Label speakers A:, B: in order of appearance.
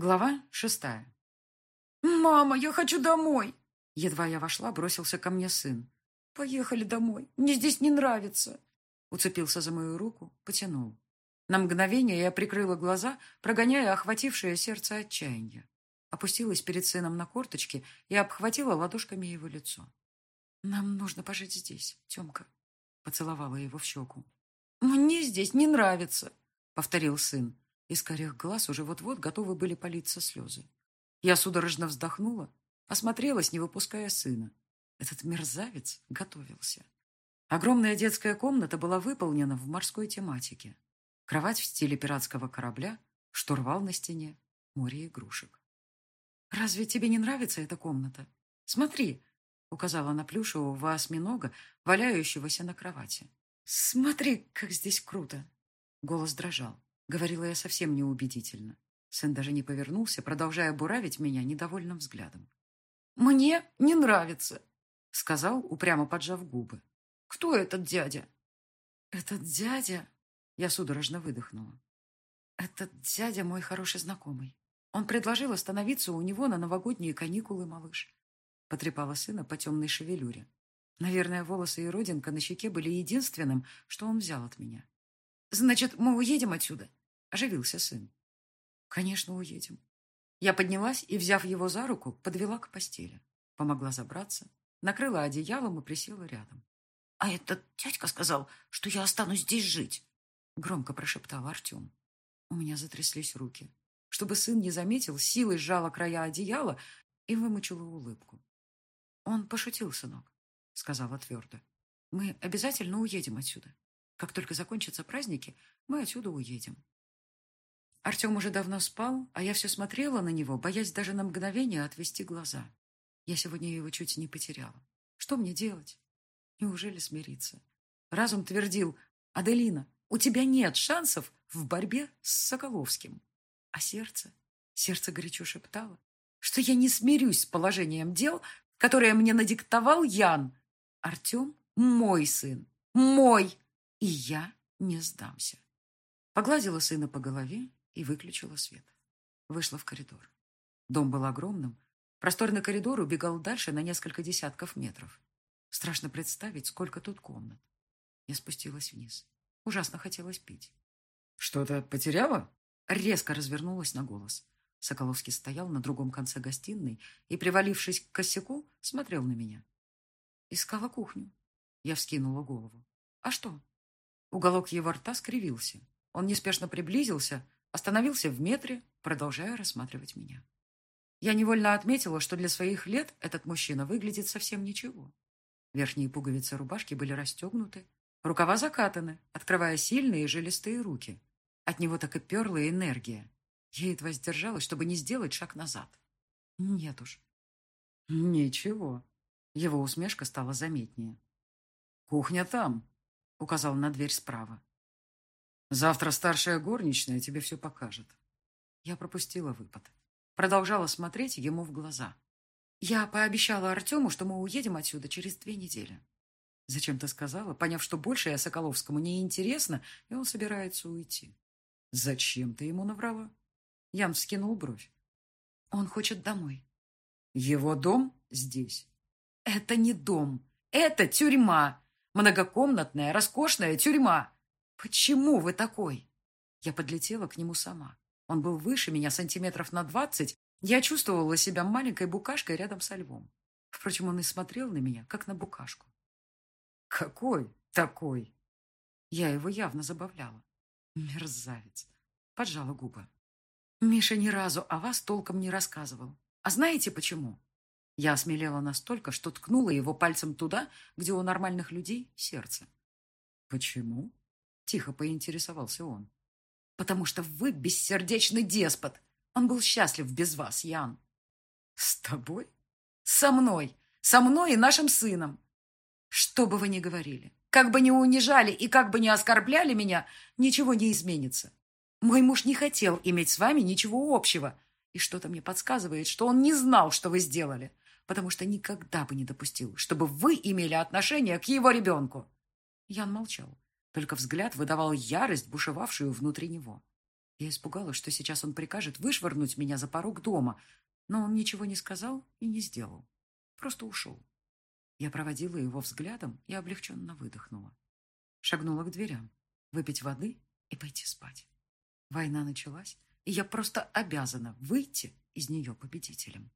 A: Глава шестая.
B: «Мама, я хочу домой!»
A: Едва я вошла, бросился ко мне сын.
B: «Поехали домой. Мне здесь не нравится!»
A: Уцепился за мою руку, потянул. На мгновение я прикрыла глаза, прогоняя охватившее сердце отчаяние. Опустилась перед сыном на корточки и обхватила ладошками его лицо. «Нам нужно пожить здесь, Темка», — поцеловала его в щеку.
B: «Мне здесь не нравится», —
A: повторил сын. Из корих глаз уже вот-вот готовы были политься слезы. Я судорожно вздохнула, осмотрелась, не выпуская сына. Этот мерзавец готовился. Огромная детская комната была выполнена в морской тематике. Кровать в стиле пиратского корабля, штурвал на стене, море игрушек. «Разве тебе не нравится эта комната? Смотри!» — указала на плюшевого осьминога, валяющегося на кровати. «Смотри, как здесь круто!» Голос дрожал. Говорила я совсем неубедительно. Сын даже не повернулся, продолжая буравить меня недовольным взглядом.
B: «Мне не нравится», —
A: сказал, упрямо поджав губы.
B: «Кто этот дядя?»
A: «Этот дядя...» Я судорожно выдохнула. «Этот дядя мой хороший знакомый. Он предложил остановиться у него на новогодние каникулы, малыш». Потрепала сына по темной шевелюре. Наверное, волосы и родинка на щеке были единственным, что он взял от меня. «Значит, мы уедем отсюда?» — оживился сын. «Конечно, уедем». Я поднялась и, взяв его за руку, подвела к постели. Помогла забраться, накрыла одеялом и присела рядом.
B: «А этот дядька сказал, что я останусь здесь жить», — громко прошептал Артем.
A: У меня затряслись руки. Чтобы сын не заметил, силой сжала края одеяла и вымучила улыбку. «Он пошутил, сынок», — сказала твердо. «Мы обязательно уедем отсюда. Как только закончатся праздники, мы отсюда уедем. Артем уже давно спал, а я все смотрела на него, боясь даже на мгновение отвести глаза. Я сегодня его чуть не потеряла. Что мне делать? Неужели смириться? Разум твердил, «Аделина, у тебя нет шансов в борьбе с Соколовским». А сердце? Сердце горячо шептало, что я не смирюсь с положением дел, которое мне надиктовал Ян. Артем – мой сын, мой, и я не сдамся. Погладила сына по голове и выключила свет. Вышла в коридор. Дом был огромным. Просторный коридор убегал дальше на несколько десятков метров. Страшно представить, сколько тут комнат. Я спустилась вниз. Ужасно хотелось пить. «Что-то потеряла?» Резко развернулась на голос. Соколовский стоял на другом конце гостиной и, привалившись к косяку, смотрел на меня. Искала кухню. Я вскинула голову. «А что?» Уголок его рта скривился. Он неспешно приблизился, Остановился в метре, продолжая рассматривать меня. Я невольно отметила, что для своих лет этот мужчина выглядит совсем ничего. Верхние пуговицы рубашки были расстегнуты, рукава закатаны, открывая сильные жилистые руки. От него так и перла энергия. Я едва сдержалась, чтобы не сделать шаг назад. Нет уж. Ничего. Его усмешка стала заметнее. «Кухня там», — указал на дверь справа. Завтра старшая горничная тебе все покажет. Я пропустила выпад. Продолжала смотреть ему в глаза. Я пообещала Артему, что мы уедем отсюда через две недели. Зачем ты сказала, поняв, что больше я Соколовскому не интересно, и он собирается уйти? Зачем ты ему наврала? Ян вскинул бровь. Он хочет домой. Его дом здесь. Это не дом. Это тюрьма. Многокомнатная, роскошная тюрьма. «Почему вы такой?» Я подлетела к нему сама. Он был выше меня сантиметров на двадцать. Я чувствовала себя маленькой букашкой рядом со львом. Впрочем, он и смотрел на меня, как на букашку. «Какой такой?» Я его явно забавляла. Мерзавец. Поджала губы. Миша ни разу о вас толком не рассказывал. А знаете почему? Я осмелела настолько, что ткнула его пальцем туда, где у нормальных людей сердце. Почему? Тихо поинтересовался он. «Потому что вы бессердечный деспот. Он был счастлив без вас, Ян». «С тобой?» «Со мной. Со мной и нашим сыном. Что бы вы ни говорили, как бы ни унижали и как бы ни оскорбляли меня, ничего не изменится. Мой муж не хотел иметь с вами ничего общего, и что-то мне подсказывает, что он не знал, что вы сделали, потому что никогда бы не допустил, чтобы вы имели отношение к его ребенку». Ян молчал. Только взгляд выдавал ярость, бушевавшую внутри него. Я испугалась, что сейчас он прикажет вышвырнуть меня за порог дома, но он ничего не сказал и не сделал. Просто ушел. Я проводила его взглядом и облегченно выдохнула. Шагнула к дверям, выпить воды и пойти спать. Война началась, и я просто обязана выйти из нее победителем.